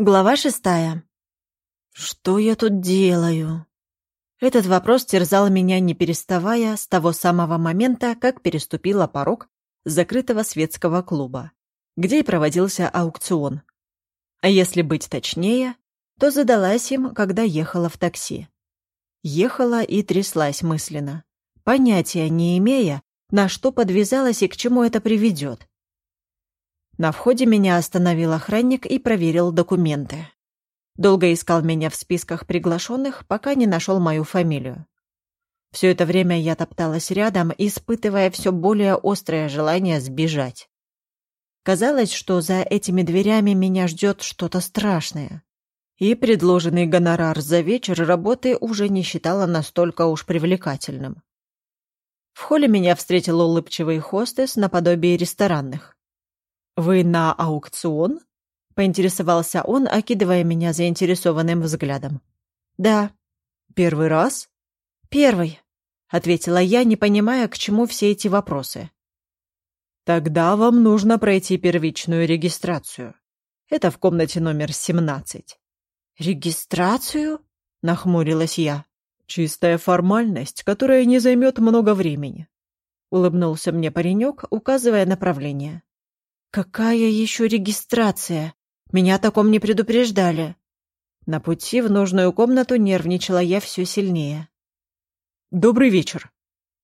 Глава шестая. Что я тут делаю? Этот вопрос терзал меня, не переставая, с того самого момента, как переступила порог закрытого светского клуба, где и проводился аукцион. А если быть точнее, то задалась им, когда ехала в такси. Ехала и тряслась мысленно, понятия не имея, на что подвязалась и к чему это приведет. На входе меня остановил охранник и проверил документы. Долго искал меня в списках приглашенных, пока не нашел мою фамилию. Все это время я топталась рядом, испытывая все более острое желание сбежать. Казалось, что за этими дверями меня ждет что-то страшное. И предложенный гонорар за вечер работы уже не считала настолько уж привлекательным. В холле меня встретил улыбчивый хостес наподобие ресторанных. «Вы на аукцион?» — поинтересовался он, окидывая меня заинтересованным взглядом. «Да». «Первый раз?» «Первый», — ответила я, не понимая, к чему все эти вопросы. «Тогда вам нужно пройти первичную регистрацию. Это в комнате номер 17». «Регистрацию?» — нахмурилась я. «Чистая формальность, которая не займет много времени», — улыбнулся мне паренек, указывая направление. «Какая еще регистрация? Меня о таком не предупреждали». На пути в нужную комнату нервничала я все сильнее. «Добрый вечер.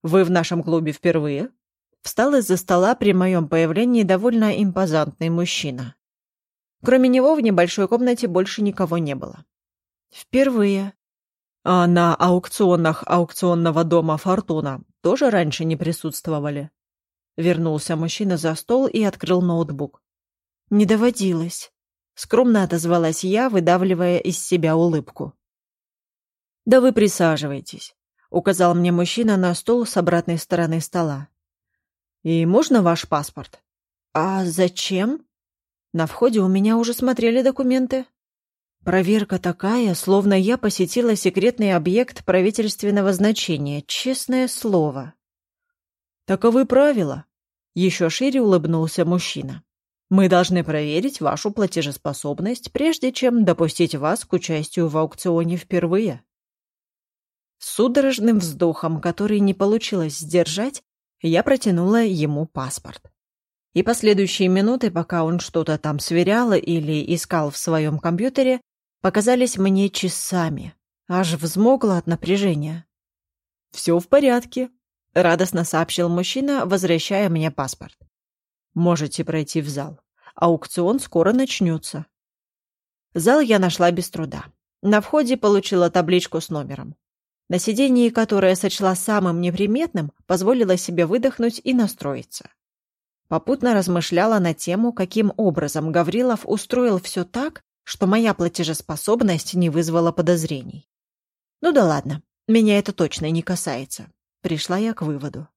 Вы в нашем клубе впервые?» Встал из-за стола при моем появлении довольно импозантный мужчина. Кроме него в небольшой комнате больше никого не было. «Впервые». «А на аукционах аукционного дома «Фортуна» тоже раньше не присутствовали?» Вернулся мужчина за стол и открыл ноутбук. «Не доводилось», — скромно отозвалась я, выдавливая из себя улыбку. «Да вы присаживайтесь», — указал мне мужчина на стол с обратной стороны стола. «И можно ваш паспорт?» «А зачем?» На входе у меня уже смотрели документы. Проверка такая, словно я посетила секретный объект правительственного значения, честное слово. Таковы правила. Еще шире улыбнулся мужчина. Мы должны проверить вашу платежеспособность, прежде чем допустить вас к участию в аукционе впервые. С судорожным вздохом, который не получилось сдержать, я протянула ему паспорт. И последующие минуты, пока он что-то там сверял или искал в своем компьютере, показались мне часами. Аж взмокла от напряжения. «Все в порядке», — радостно сообщил мужчина, возвращая мне паспорт. «Можете пройти в зал. Аукцион скоро начнется». Зал я нашла без труда. На входе получила табличку с номером. На сидении, которое сочла самым неприметным, позволила себе выдохнуть и настроиться. Попутно размышляла на тему, каким образом Гаврилов устроил все так, что моя платежеспособность не вызвала подозрений. Ну да ладно, меня это точно не касается. Пришла я к выводу.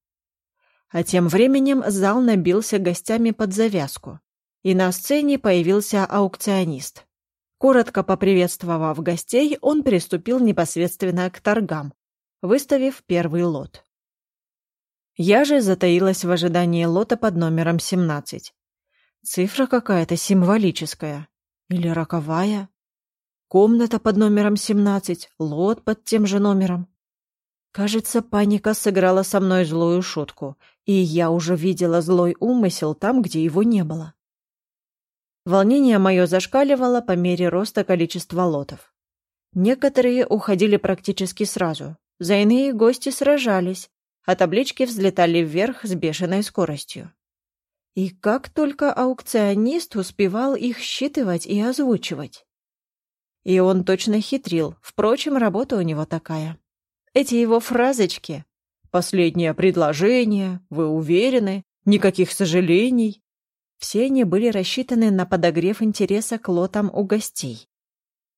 А тем временем зал набился гостями под завязку, и на сцене появился аукционист. Коротко поприветствовав гостей, он приступил непосредственно к торгам, выставив первый лот. Я же затаилась в ожидании лота под номером 17. Цифра какая-то символическая. Или роковая. Комната под номером 17, лот под тем же номером. Кажется, паника сыграла со мной злую шутку, и я уже видела злой умысел там, где его не было. Волнение мое зашкаливало по мере роста количества лотов. Некоторые уходили практически сразу, за иные гости сражались, а таблички взлетали вверх с бешеной скоростью. И как только аукционист успевал их считывать и озвучивать. И он точно хитрил, впрочем, работа у него такая. Эти его фразочки «Последнее предложение», «Вы уверены», «Никаких сожалений» все они были рассчитаны на подогрев интереса к лотам у гостей.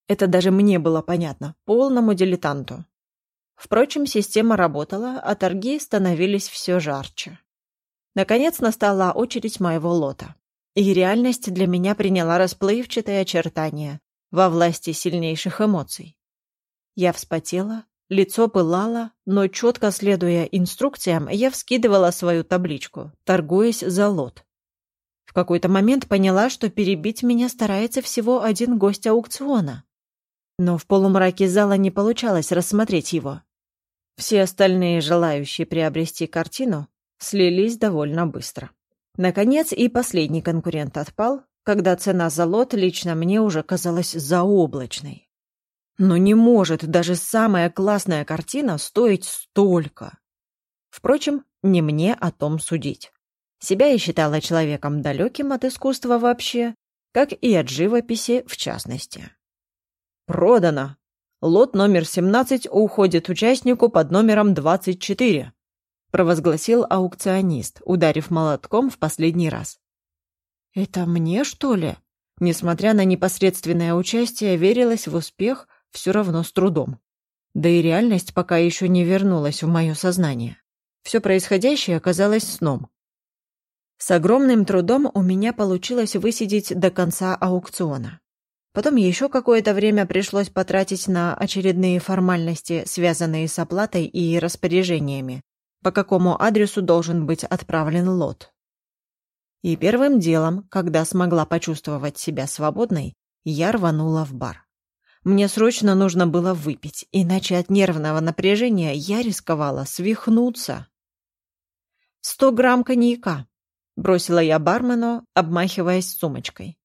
Это даже мне было понятно, полному дилетанту. Впрочем, система работала, а торги становились все жарче. Наконец настала очередь моего лота. И реальность для меня приняла расплывчатые очертания во власти сильнейших эмоций. Я вспотела, Лицо пылало, но четко следуя инструкциям, я вскидывала свою табличку, торгуясь за лот. В какой-то момент поняла, что перебить меня старается всего один гость аукциона. Но в полумраке зала не получалось рассмотреть его. Все остальные, желающие приобрести картину, слились довольно быстро. Наконец и последний конкурент отпал, когда цена за лот лично мне уже казалась заоблачной. Но не может даже самая классная картина стоить столько. Впрочем, не мне о том судить. Себя я считала человеком далеким от искусства вообще, как и от живописи в частности. «Продано! Лот номер 17 уходит участнику под номером 24», провозгласил аукционист, ударив молотком в последний раз. «Это мне, что ли?» Несмотря на непосредственное участие, верилась в успех все равно с трудом. Да и реальность пока еще не вернулась в мое сознание. Все происходящее оказалось сном. С огромным трудом у меня получилось высидеть до конца аукциона. Потом еще какое-то время пришлось потратить на очередные формальности, связанные с оплатой и распоряжениями, по какому адресу должен быть отправлен лот. И первым делом, когда смогла почувствовать себя свободной, я рванула в бар. Мне срочно нужно было выпить, иначе от нервного напряжения я рисковала свихнуться. «Сто грамм коньяка», — бросила я бармену, обмахиваясь сумочкой.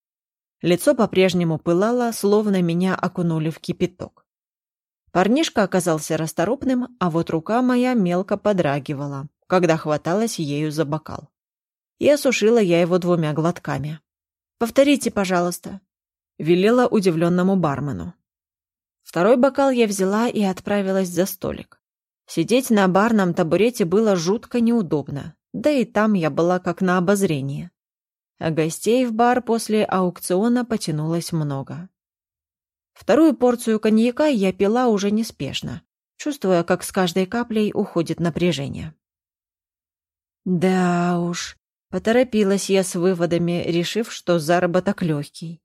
Лицо по-прежнему пылало, словно меня окунули в кипяток. Парнишка оказался расторопным, а вот рука моя мелко подрагивала, когда хваталась ею за бокал. И осушила я его двумя глотками. «Повторите, пожалуйста», — велела удивленному бармену. Второй бокал я взяла и отправилась за столик. Сидеть на барном табурете было жутко неудобно, да и там я была как на обозрении. А гостей в бар после аукциона потянулось много. Вторую порцию коньяка я пила уже неспешно, чувствуя, как с каждой каплей уходит напряжение. Да уж, поторопилась я с выводами, решив, что заработок легкий.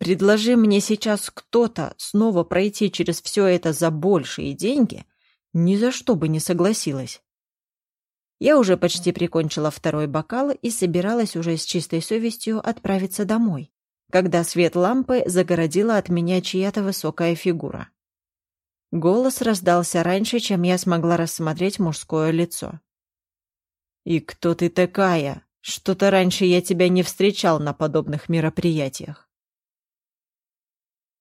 Предложи мне сейчас кто-то снова пройти через все это за большие деньги, ни за что бы не согласилась. Я уже почти прикончила второй бокал и собиралась уже с чистой совестью отправиться домой, когда свет лампы загородила от меня чья-то высокая фигура. Голос раздался раньше, чем я смогла рассмотреть мужское лицо. «И кто ты такая? Что-то раньше я тебя не встречал на подобных мероприятиях».